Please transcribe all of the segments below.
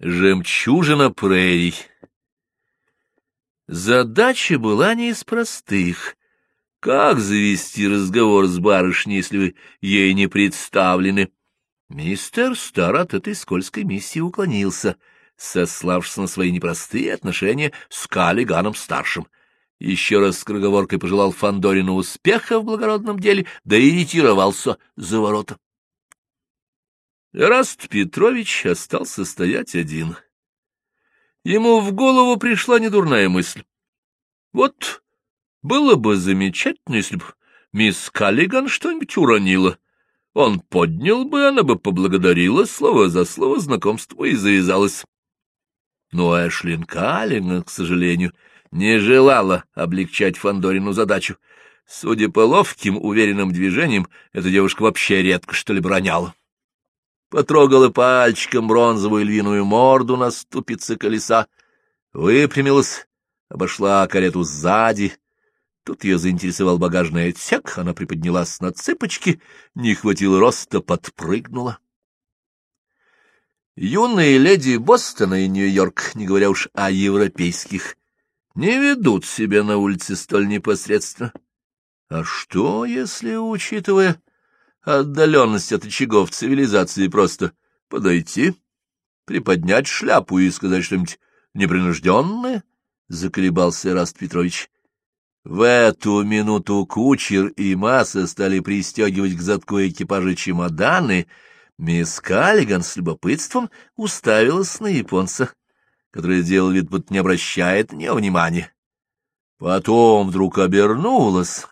Жемчужина прерий. Задача была не из простых. Как завести разговор с барышней, если вы ей не представлены? Мистер Стар от этой скользкой миссии уклонился, сославшись на свои непростые отношения с Каллиганом-старшим. Еще раз с скороговоркой пожелал Фандорину успеха в благородном деле, да и ретировался за ворота. Раст Петрович остался стоять один. Ему в голову пришла недурная мысль. Вот было бы замечательно, если бы мисс Каллиган что-нибудь уронила. Он поднял бы, она бы поблагодарила, слово за слово знакомство и завязалось. Но Эшлин Каллиган, к сожалению, не желала облегчать Фандорину задачу. Судя по ловким, уверенным движениям, эта девушка вообще редко что-либо роняла потрогала пальчиком бронзовую львиную морду на ступице колеса, выпрямилась, обошла карету сзади. Тут ее заинтересовал багажный отсек, она приподнялась на цыпочки, не хватило роста, подпрыгнула. Юные леди Бостона и Нью-Йорк, не говоря уж о европейских, не ведут себя на улице столь непосредственно. А что, если, учитывая отдаленность от очагов цивилизации просто подойти, приподнять шляпу и сказать что-нибудь непринужденное? — заколебался Раст Петрович. В эту минуту кучер и масса стали пристегивать к задку экипажа чемоданы. Мисс Каллиган с любопытством уставилась на японца, который делал вид, будто не обращает на нее внимания. Потом вдруг обернулась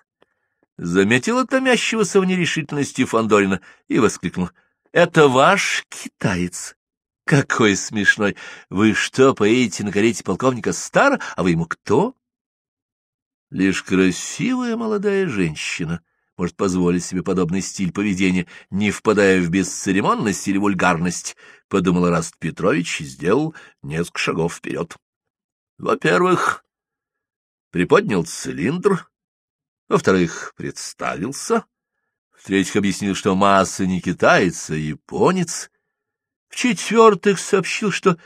заметила томящегося в нерешительности Фандорина и воскликнула. — Это ваш китаец? Какой смешной! Вы что, поедете на карете полковника Стара, а вы ему кто? Лишь красивая молодая женщина может позволить себе подобный стиль поведения, не впадая в бесцеремонность или вульгарность, — подумал Раст Петрович и сделал несколько шагов вперед. Во-первых, приподнял цилиндр, во-вторых, представился. В-третьих, объяснил, что масса не китаец, а японец. В-четвертых, сообщил, что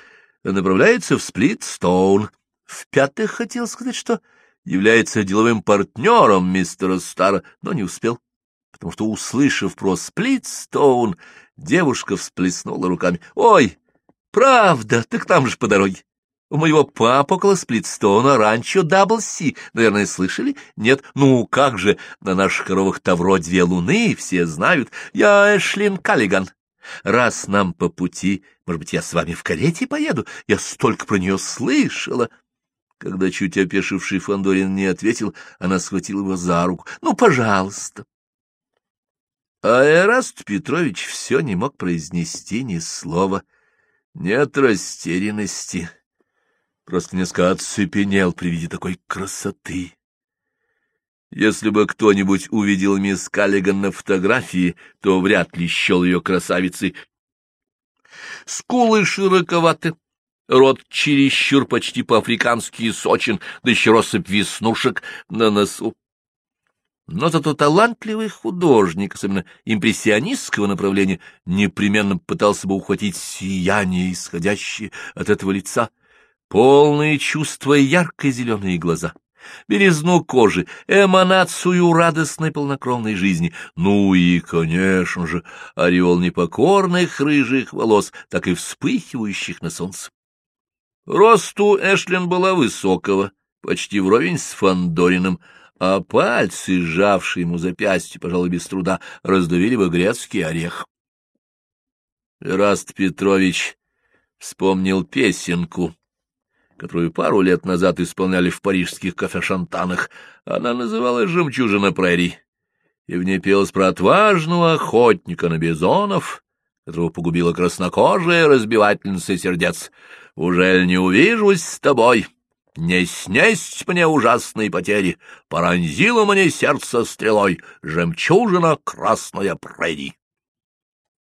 направляется в Сплитстоун. В-пятых, хотел сказать, что является деловым партнером мистера Стара, но не успел, потому что, услышав про Сплитстоун, девушка всплеснула руками. «Ой, правда, так там же по дороге. У моего папы около Сплитстона ранчо Дабл-Си. Наверное, слышали? Нет? Ну, как же, на наших коровах Тавро две луны, все знают. Я Эшлин Каллиган. Раз нам по пути, может быть, я с вами в карете поеду? Я столько про нее слышала. Когда чуть опешивший Фандорин не ответил, она схватила его за руку. Ну, пожалуйста. А Эраст Петрович все не мог произнести ни слова. Нет растерянности просто несколько оцепенел при виде такой красоты. Если бы кто-нибудь увидел мисс Каллиган на фотографии, то вряд ли счел ее красавицей. Скулы широковаты, рот чересчур почти по-африкански сочен, да еще россыпь веснушек на носу. Но зато талантливый художник, особенно импрессионистского направления, непременно пытался бы ухватить сияние, исходящее от этого лица — полные чувства ярко-зеленые глаза, березну кожи, эманацию радостной полнокровной жизни, ну и, конечно же, ореол непокорных рыжих волос, так и вспыхивающих на солнце. Росту Эшлин была высокого, почти вровень с Фандориным, а пальцы, сжавшие ему запястье, пожалуй, без труда, раздавили бы грецкий орех. Раст Петрович вспомнил песенку, которую пару лет назад исполняли в парижских кафе-шантанах. Она называлась «Жемчужина прерий», и в ней пелось про отважного охотника на бизонов, которого погубила краснокожая разбивательница сердец. «Ужель не увижусь с тобой?» Не снесть мне ужасные потери, Поронзила мне сердце стрелой Жемчужина красная прерий.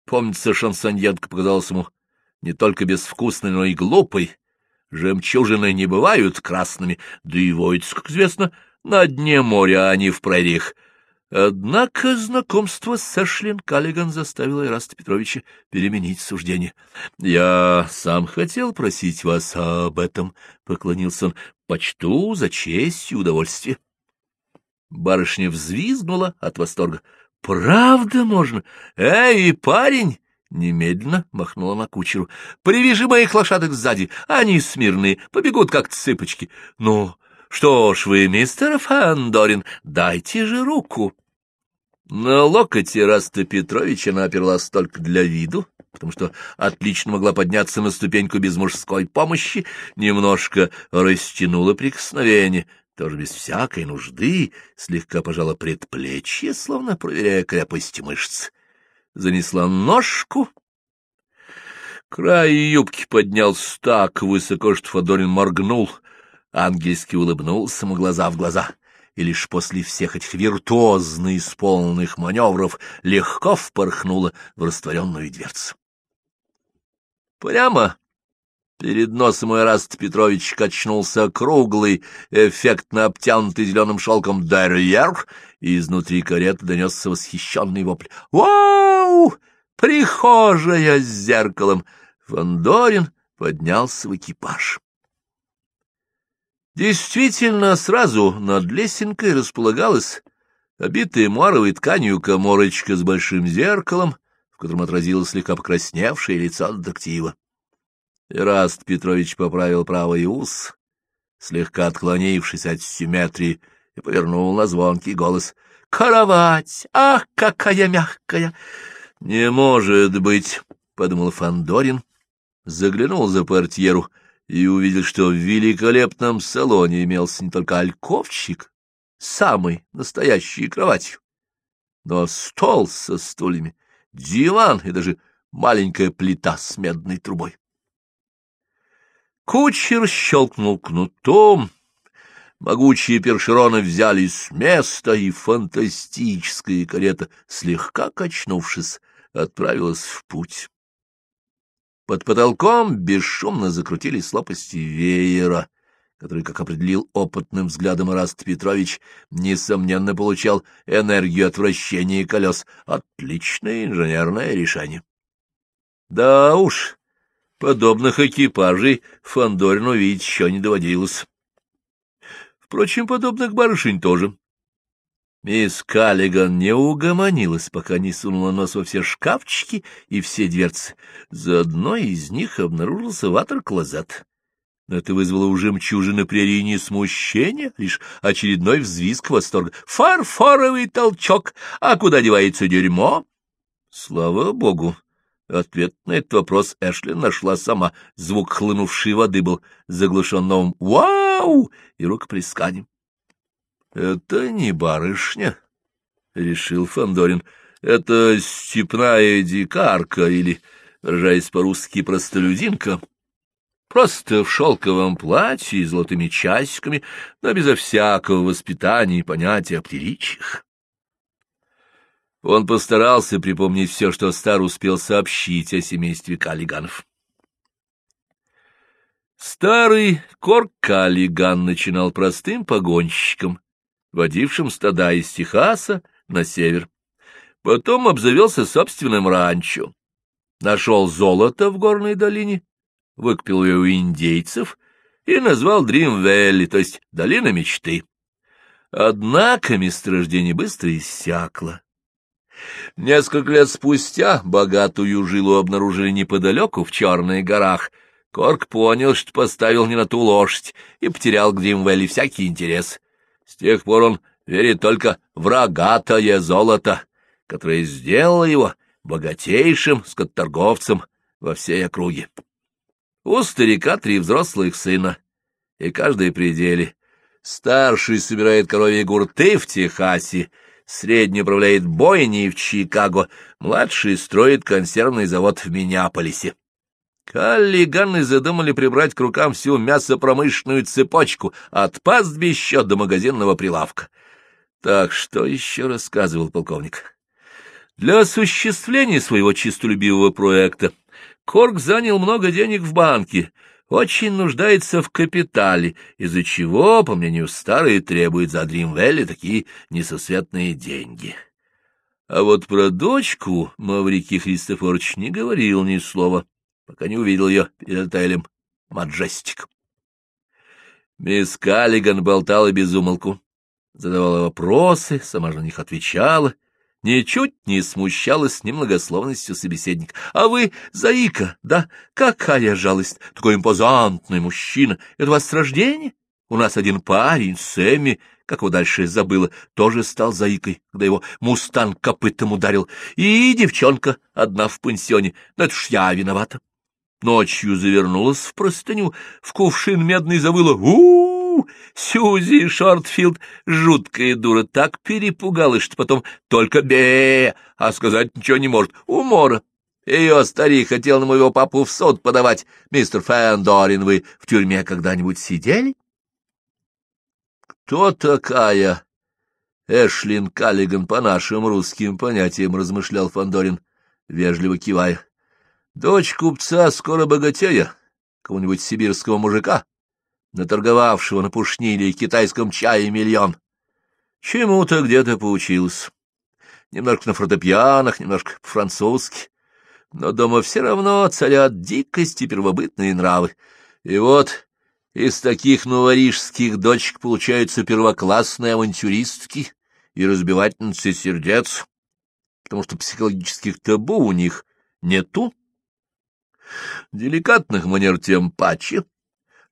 Помнится, шансоньетка показалась ему не только безвкусной, но и глупой, Жемчужины не бывают красными, да и водятся, как известно, на дне моря, а не в прериях. Однако знакомство с Эшлин Каллиган заставило Ираста Петровича переменить суждение. — Я сам хотел просить вас об этом, — поклонился он, — почту за честь и удовольствие. Барышня взвизгнула от восторга. — Правда можно? Эй, парень! Немедленно махнула на кучеру. — Привяжи моих лошадок сзади, они смирные, побегут как цыпочки. Ну, что ж вы, мистер Фандорин, дайте же руку. На локоть Раста Петровича она оперлась только для виду, потому что отлично могла подняться на ступеньку без мужской помощи, немножко растянула прикосновение, тоже без всякой нужды, слегка пожала предплечье, словно проверяя крепость мышц. Занесла ножку. Край юбки поднялся так высоко, что Федорин моргнул, ангельски улыбнулся ему глаза в глаза, и лишь после всех этих виртуозно исполненных маневров легко впорхнула в растворенную дверцу. Прямо Перед носом Ираст Петрович качнулся круглый, эффектно обтянутый зеленым шелком дерьер, и изнутри кареты донесся восхищенный вопль. «Вау! Прихожая с зеркалом!» Фандорин поднялся в экипаж. Действительно, сразу над лесенкой располагалась обитая муаровой тканью коморочка с большим зеркалом, в котором отразилось слегка покрасневшее лицо детектива. Ираст Петрович поправил правый ус, слегка отклонившись от симметрии, и повернул на звонкий голос. «Кровать! Ах, какая мягкая!» «Не может быть!» — подумал Фандорин, заглянул за портьеру и увидел, что в великолепном салоне имелся не только альковчик, самый настоящий кроватью, но стол со стульями, диван и даже маленькая плита с медной трубой. Кучер щелкнул кнутом, могучие першероны взяли с места, и фантастическая карета, слегка качнувшись, отправилась в путь. Под потолком бесшумно закрутились лопасти веера, который, как определил опытным взглядом Раст Петрович, несомненно получал энергию от вращения колес. Отличное инженерное решение. Да уж, Подобных экипажей Фандорину видеть еще не доводилось. Впрочем, подобных барышень тоже. Мисс Каллиган не угомонилась, пока не сунула нос во все шкафчики и все дверцы. За одной из них обнаружился ватер-клозет. Это вызвало у жемчужины прерии не смущение, лишь очередной взвизг восторга. «Фарфоровый толчок! А куда девается дерьмо?» Слава богу! Ответ на этот вопрос Эшли нашла сама. Звук хлынувшей воды был заглушен новым «Вау!» и рукоплесканием. — Это не барышня, — решил Фандорин. Это степная дикарка или, выражаясь по-русски, простолюдинка. Просто в шелковом платье и золотыми часиками, но безо всякого воспитания и понятия о приличиях. Он постарался припомнить все, что Стар успел сообщить о семействе Каллиганов. Старый Корк Каллиган начинал простым погонщиком, водившим стада из Техаса на север. Потом обзавелся собственным ранчо. Нашел золото в горной долине, выкупил ее у индейцев и назвал Дрим-Вэлли, то есть долина мечты. Однако месторождение быстро иссякло. Несколько лет спустя богатую жилу обнаружили неподалеку, в Черных горах. Корк понял, что поставил не на ту лошадь и потерял к Дримвелли всякий интерес. С тех пор он верит только в рогатое золото, которое сделало его богатейшим скотторговцем во всей округе. У старика три взрослых сына, и каждый пределе. Старший собирает коровьи гурты в Техасе, средний управляет бойней в Чикаго, младший строит консервный завод в Миннеаполисе. Каллиганы задумали прибрать к рукам всю мясопромышленную цепочку от пастбища до магазинного прилавка. Так что еще рассказывал полковник. Для осуществления своего чистолюбивого проекта Корк занял много денег в банке, очень нуждается в капитале, из-за чего, по мнению старой, требует за Дримвелли такие несосветные деньги. А вот про дочку Маврикий Христофорович не говорил ни слова, пока не увидел ее перед отелем «Маджестик». Мисс Каллиган болтала без умолку, задавала вопросы, сама же на них отвечала — ничуть не смущалась немногословностью собеседник. А вы, Заика, да? Какая жалость! Такой импозантный мужчина! Это у вас с рождения? У нас один парень, Сэмми, как его дальше забыла, тоже стал заикой, когда его мустанг копытом ударил. И девчонка одна в пансионе. Но это ж я виновата. Ночью завернулась в простыню, в кувшин медный завыла. у Сьюзи Шортфилд, жуткая дура, так перепугалась, что потом только бе, а сказать ничего не может. Умора. Ее старик хотел на моего папу в суд подавать. Мистер Фэндорин, вы в тюрьме когда-нибудь сидели? Кто такая? Эшлин Каллиган по нашим русским понятиям, размышлял Фандорин, вежливо кивая. Дочь купца скоро богатея, кого-нибудь сибирского мужика наторговавшего на пушниле и китайском чае миллион. Чему-то где-то поучился. Немножко на фортепианах, немножко по-французски. Но дома все равно царят дикость и первобытные нравы. И вот из таких новорижских дочек получаются первоклассные авантюристки и разбивательницы сердец, потому что психологических табу у них нету. Деликатных манер тем паче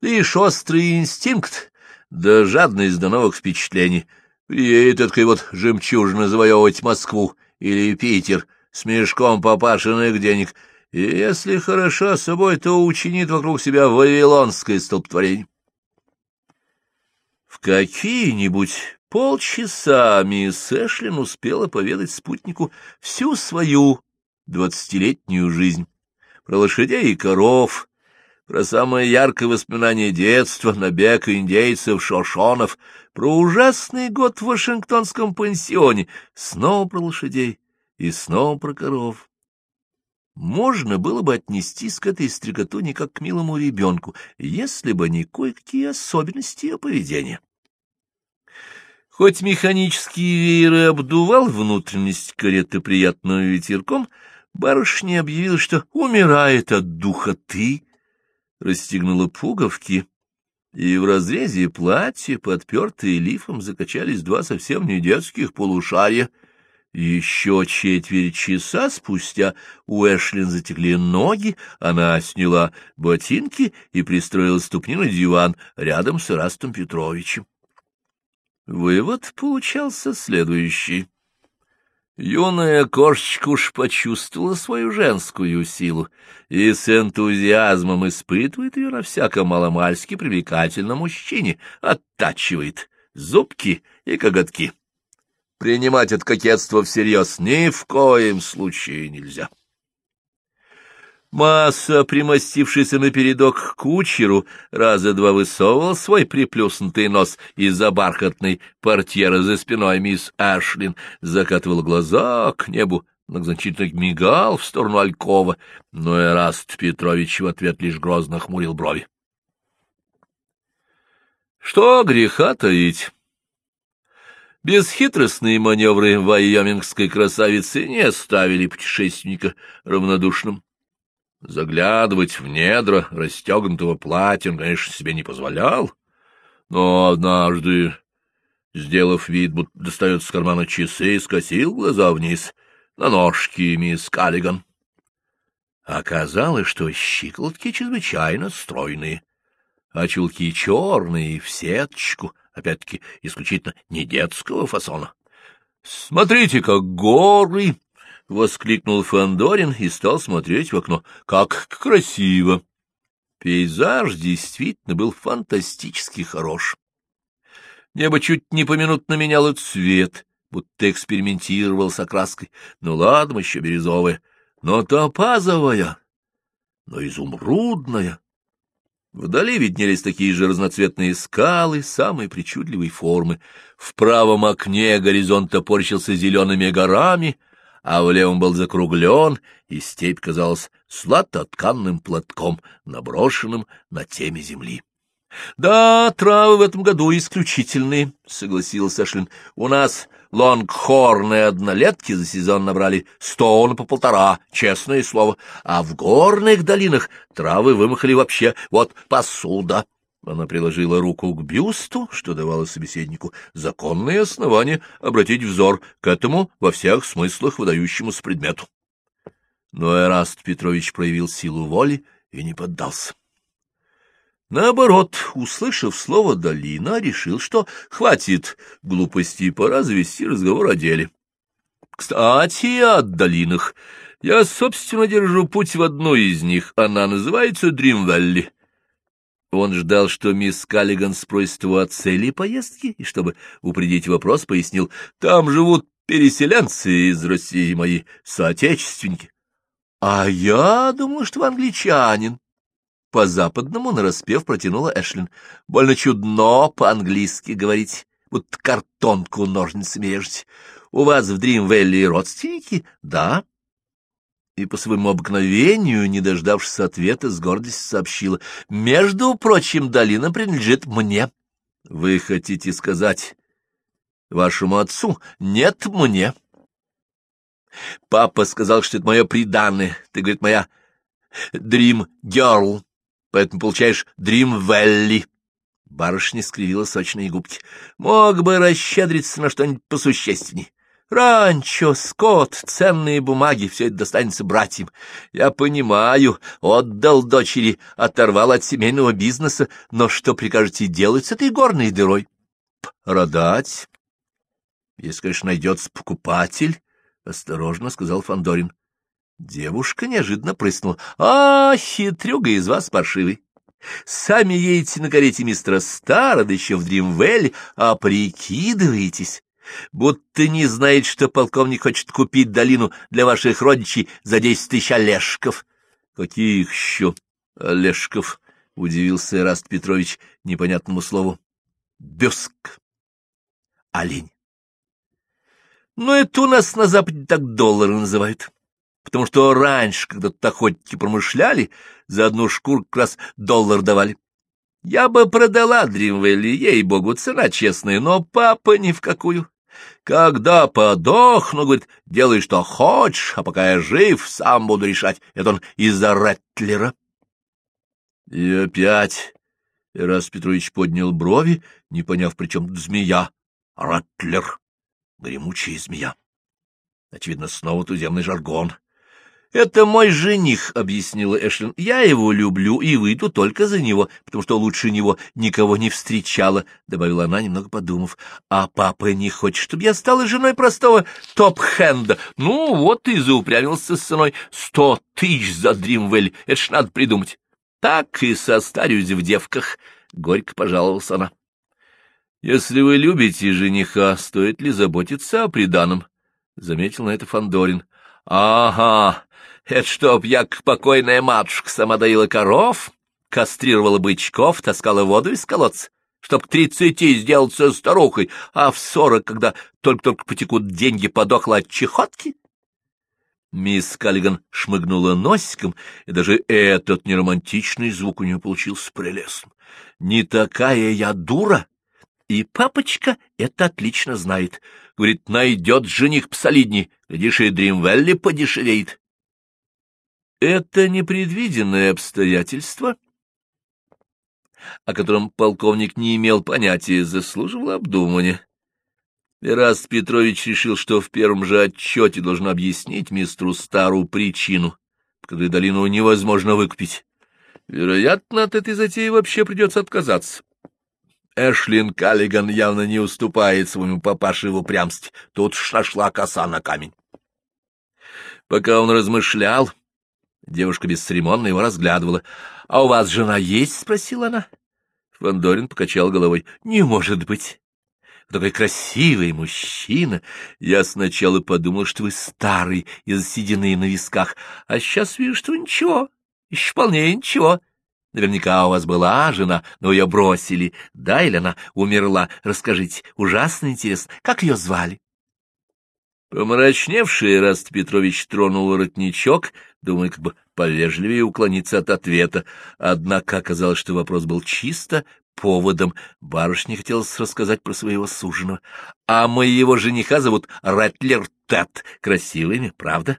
Лишь острый инстинкт, да жадность до новых впечатлений. Приедет этой вот жемчужина завоевывать Москву или Питер с мешком папашиных денег, и если хороша собой, то учинит вокруг себя вавилонское столпотворение. В какие-нибудь полчаса мисс Эшлин успела поведать спутнику всю свою двадцатилетнюю жизнь про лошадей и коров, про самое яркое воспоминание детства, набег индейцев Шошонов, про ужасный год в Вашингтонском пансионе, снова про лошадей и снова про коров. Можно было бы отнестись к этой стрекотуне как к милому ребенку, если бы не кое-какие особенности ее поведения. Хоть механический веер обдувал внутренность кареты приятным ветерком, барышня объявила, что умирает от духоты, расстегнула пуговки, и в разрезе платья, подпертые лифом, закачались два совсем не детских полушария. Еще четверть часа спустя у Эшлин затекли ноги, она сняла ботинки и пристроила ступни на диван рядом с Ирастом Петровичем. Вывод получался следующий. Юная кошечка уж почувствовала свою женскую силу и с энтузиазмом испытывает ее на всяком маломальски привлекательном мужчине, оттачивает зубки и коготки. Принимать это кокетство всерьез ни в коем случае нельзя. Масса, примостившийся на передок к кучеру, раза два высовывал свой приплюснутый нос из-за бархатной портьеры за спиной мисс Эшлин, закатывал глаза к небу, многозначительно мигал в сторону Алькова, но Эраст Петрович в ответ лишь грозно хмурил брови. Что греха таить? Бесхитростные маневры вайомингской красавицы не оставили путешественника равнодушным. Заглядывать в недра расстегнутого платья он, конечно, себе не позволял, но однажды, сделав вид, будто достает с кармана часы, скосил глаза вниз на ножки мисс Каллиган. Оказалось, что щиколотки чрезвычайно стройные, а чулки черные, в сеточку, опять-таки исключительно не детского фасона. «Смотрите, как горы!» — воскликнул Фандорин и стал смотреть в окно. «Как красиво!» Пейзаж действительно был фантастически хорош. Небо чуть не поминутно меняло цвет, будто экспериментировал с окраской. Ну ладно, еще бирюзовая, но топазовая, но изумрудная. Вдали виднелись такие же разноцветные скалы самой причудливой формы. В правом окне горизонт топорщился зелеными горами — а в левом был закруглен, и степь казалась сладкотканным платком, наброшенным на теме земли. — Да, травы в этом году исключительные, — согласился Эшлин. — У нас лонгхорны однолетки за сезон набрали сто на по полтора, честное слово, а в горных долинах травы вымахали вообще вот посуда. Она приложила руку к бюсту, что давало собеседнику законное основание обратить взор к этому во всех смыслах выдающемуся предмету. Но Эраст Петрович проявил силу воли и не поддался. Наоборот, услышав слово «долина», решил, что хватит глупости, пора завести разговор о деле. Кстати, о долинах. Я, собственно, держу путь в одну из них. Она называется Дримвелли. Он ждал, что мисс Каллиган спросит его о цели поездки, и, чтобы упредить вопрос, пояснил, там живут переселенцы из России, мои соотечественники. — А я думаю, что вы англичанин. По-западному нараспев протянула Эшлин. — Больно чудно по-английски говорить, вот картонку ножницами режете. У вас в Дримвелли родственники? — Да и по своему обыкновению, не дождавшись ответа, с гордостью сообщила. «Между прочим, долина принадлежит мне». «Вы хотите сказать вашему отцу?» «Нет, мне». «Папа сказал, что это мое приданное. Ты, говорит, моя Дрим Герл, поэтому получаешь Дрим Велли». Барышня скривила сочные губки. «Мог бы расщедриться на что-нибудь посущественней». Ранчо, скот, ценные бумаги — все это достанется братьям. Я понимаю, отдал дочери, оторвал от семейного бизнеса, но что прикажете делать с этой горной дырой? Продать? Если, конечно, найдется покупатель, — осторожно сказал Фандорин. Девушка неожиданно прыснула. — А, хитрюга из вас паршивый. Сами едете на карете мистера Стара, да еще в Дримвелле, а прикидываетесь, будто не знает, что полковник хочет купить долину для ваших родичей за десять тысяч олешков. — Каких еще олешков? — удивился Эраст Петрович непонятному слову. — Беск. Олень. Ну, это у нас на Западе так доллары называют. Потому что раньше, когда тут охотники промышляли, за одну шкуру как раз доллар давали. Я бы продала Дримвелли, ей-богу, цена честная, но папа ни в какую. Когда подохну, говорит, делай, что хочешь, а пока я жив, сам буду решать. Это он из-за Реттлера. И опять Эраст Петрович поднял брови, не поняв, при чем змея. Реттлер. Гремучая змея. Очевидно, снова туземный жаргон. «Это мой жених», — объяснила Эшлин. «Я его люблю и выйду только за него, потому что лучше него никого не встречала», — добавила она, немного подумав. «А папа не хочет, чтобы я стала женой простого топ-хэнда. Ну, вот и заупрямился с ценой сто тысяч за Дримвелли. Это ж надо придумать. Так и состарюсь в девках», — горько пожаловалась она. «Если вы любите жениха, стоит ли заботиться о приданом?» — заметил на это Фандорин. «Ага, это чтоб я, как покойная матушка, сама доила коров, кастрировала бычков, таскала воду из колодца, чтоб к тридцати сделаться старухой, а в сорок, когда только-только потекут деньги, подохла от чехотки? Мисс Каллиган шмыгнула носиком, и даже этот неромантичный звук у нее получился прелестным. «Не такая я дура!» И папочка это отлично знает. Говорит, найдет жених посолидней, глядишь, и Дримвелли подешевеет. Это непредвиденное обстоятельство, о котором полковник не имел понятия, заслуживало обдумывания. Ираст Петрович решил, что в первом же отчете должен объяснить мистеру Стару причину, по которой долину невозможно выкупить. Вероятно, от этой затеи вообще придется отказаться. Эшлин Каллиган явно не уступает своему папаше в упрямстве. Тут шашла коса на камень. Пока он размышлял, Девушка бесцеремонно его разглядывала. — А у вас жена есть? — спросила она. Фандорин покачал головой. — Не может быть. Вы такой красивый мужчина. Я сначала подумал, что вы старый и заседенный на висках, а сейчас вижу, что ничего, еще вполне ничего. Наверняка у вас была жена, но ее бросили. Да, или она умерла? Расскажите, ужасно интересно. Как ее звали? Помрачневший Раст Петрович тронул воротничок, думая, как бы повежливее уклониться от ответа. Однако оказалось, что вопрос был чисто поводом. Барышне хотелось рассказать про своего суженого. А моего жениха зовут Ратлер Тат. Красивое имя, правда?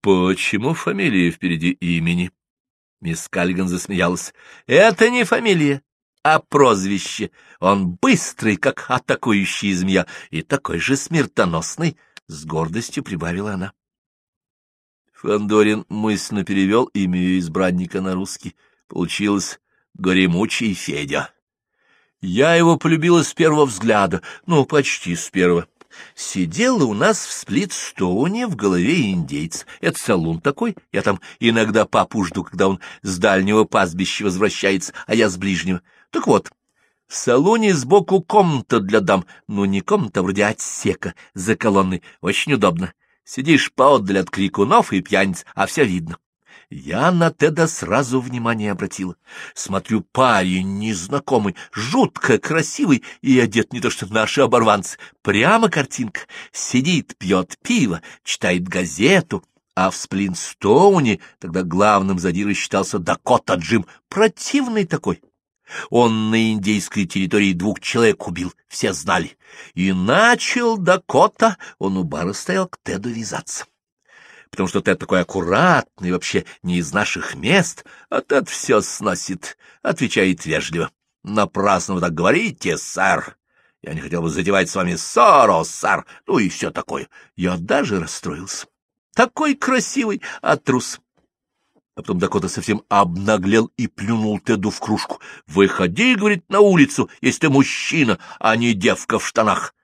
Почему фамилия впереди имени? Мисс Кальган засмеялась. Это не фамилия, а прозвище. Он быстрый, как атакующий змея, и такой же смертоносный, — с гордостью прибавила она. Фандорин мысленно перевел имя избранника на русский. Получилось «Горемучий Федя». Я его полюбила с первого взгляда, ну, почти с первого. Сидела у нас в Сплитстоуне в голове индейца. Это салун такой. Я там иногда папу жду, когда он с дальнего пастбища возвращается, а я с ближнего. Так вот, в салоне сбоку комната для дам. Ну, не комната, а вроде отсека за колонной. Очень удобно. Сидишь поотдаль от крикунов и пьяниц, а все видно. Я на Теда сразу внимание обратила. Смотрю, парень незнакомый, жутко красивый и одет не то что наши оборванцы. Прямо картинка. Сидит, пьет пиво, читает газету. А в Сплинстоуне тогда главным задирой считался Дакота Джим. Противный такой. Он на индейской территории двух человек убил, все знали. И начал Дакота, он у бара стоял к Теду вязаться потому что Тед такой аккуратный, вообще не из наших мест, а Тед все сносит, отвечает вежливо. Напрасно вы так говорите, сэр. Я не хотел бы задевать с вами ссору, сэр, ну и все такое. Я даже расстроился. Такой красивый, а трус. А потом Дакота совсем обнаглел и плюнул Теду в кружку. «Выходи, — говорит, — на улицу, если ты мужчина, а не девка в штанах».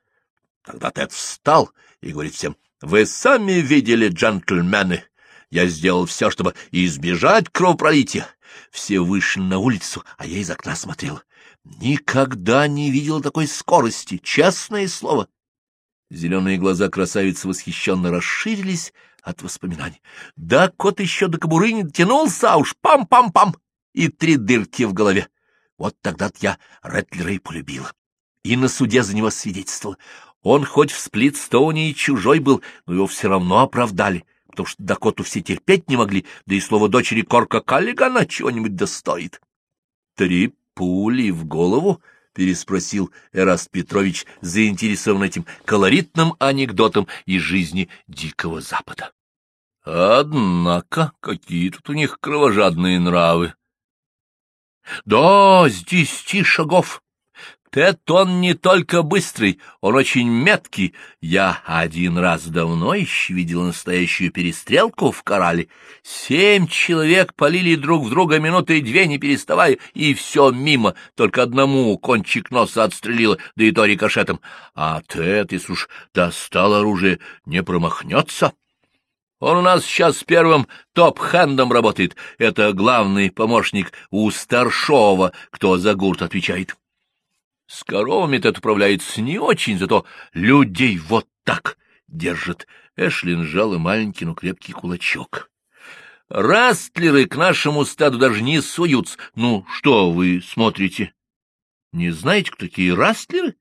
Тогда Тед встал и говорит всем, вы сами видели, джентльмены. Я сделал все, чтобы избежать кровопролития. Все вышли на улицу, а я из окна смотрел. Никогда не видел такой скорости, честное слово. Зеленые глаза красавицы восхищенно расширились от воспоминаний. Да кот еще до кобуры не дотянулся, а уж пам-пам-пам, и три дырки в голове. Вот тогда-то я Рэтлера и полюбила. И на суде за него свидетельствовала. Он хоть в Сплитстоуне и чужой был, но его все равно оправдали, потому что Дакоту все терпеть не могли, да и слово дочери Корка Каллигана чего-нибудь достоит. Три пули в голову? — переспросил Эраст Петрович, заинтересован этим колоритным анекдотом из жизни Дикого Запада. Однако, какие тут у них кровожадные нравы. — Да, с десяти шагов, Тед он не только быстрый, он очень меткий. Я один раз давно еще видел настоящую перестрелку в корале. Семь человек полили друг в друга минуты две, не переставая, и все мимо, только одному кончик носа отстрелило, да и то рикошетом. А Тед, если уж достал оружие, не промахнется. Он у нас сейчас первым топ-хендом работает. Это главный помощник у старшова, кто за гурт отвечает. С коровами этот управляется не очень, зато людей вот так держит. Эшлин сжал маленький, но крепкий кулачок. Растлеры к нашему стаду даже не суются. Ну, что вы смотрите? Не знаете, кто такие растлеры?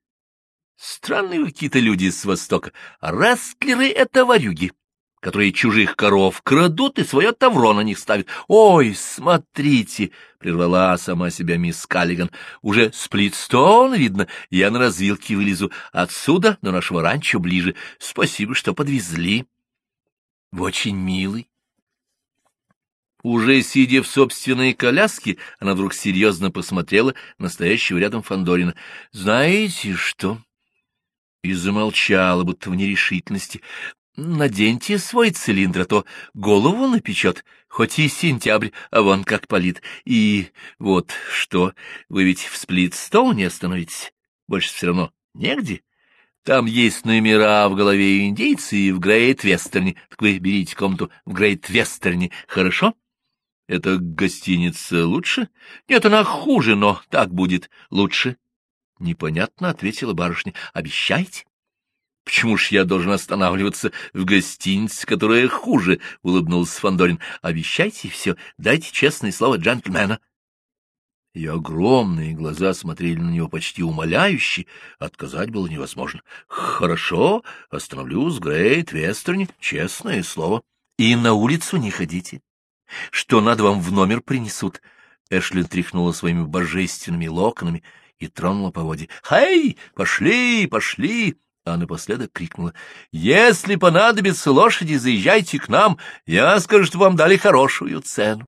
Странные какие-то люди с Востока. Растлеры — это варюги которые чужих коров крадут и свое тавро на них ставят. «Ой, смотрите!» — прервала сама себя мисс Каллиган. «Уже сплитстон, видно, я на развилке вылезу. Отсюда до нашего ранчо ближе. Спасибо, что подвезли». «Вы очень милый». Уже сидя в собственной коляске, она вдруг серьезно посмотрела на стоящего рядом Фандорина. «Знаете что?» И замолчала, будто в нерешительности. Наденьте свой цилиндр, а то голову напечет, хоть и сентябрь, а вон как палит. И вот что, вы ведь в Сплитстоуне остановитесь? Больше все равно негде. Там есть номера в голове индейца и в Грейт-Вестерне. Так вы берите комнату в Грейт-Вестерне, хорошо? Это гостиница лучше? Нет, она хуже, но так будет лучше. Непонятно, — ответила барышня. Обещайте. Почему ж я должен останавливаться в гостинице, которая хуже? — улыбнулся Фандорин. Обещайте все, дайте честное слово джентльмена. Ее огромные глаза смотрели на него почти умоляюще, отказать было невозможно. — Хорошо, остановлюсь, Грейт, Вестерни, честное слово. — И на улицу не ходите. Что надо вам в номер принесут? Эшли тряхнула своими божественными локонами и тронула по воде. — Хей, пошли, пошли! А напоследок крикнула. — Если понадобится лошади, заезжайте к нам, я скажу, что вам дали хорошую цену.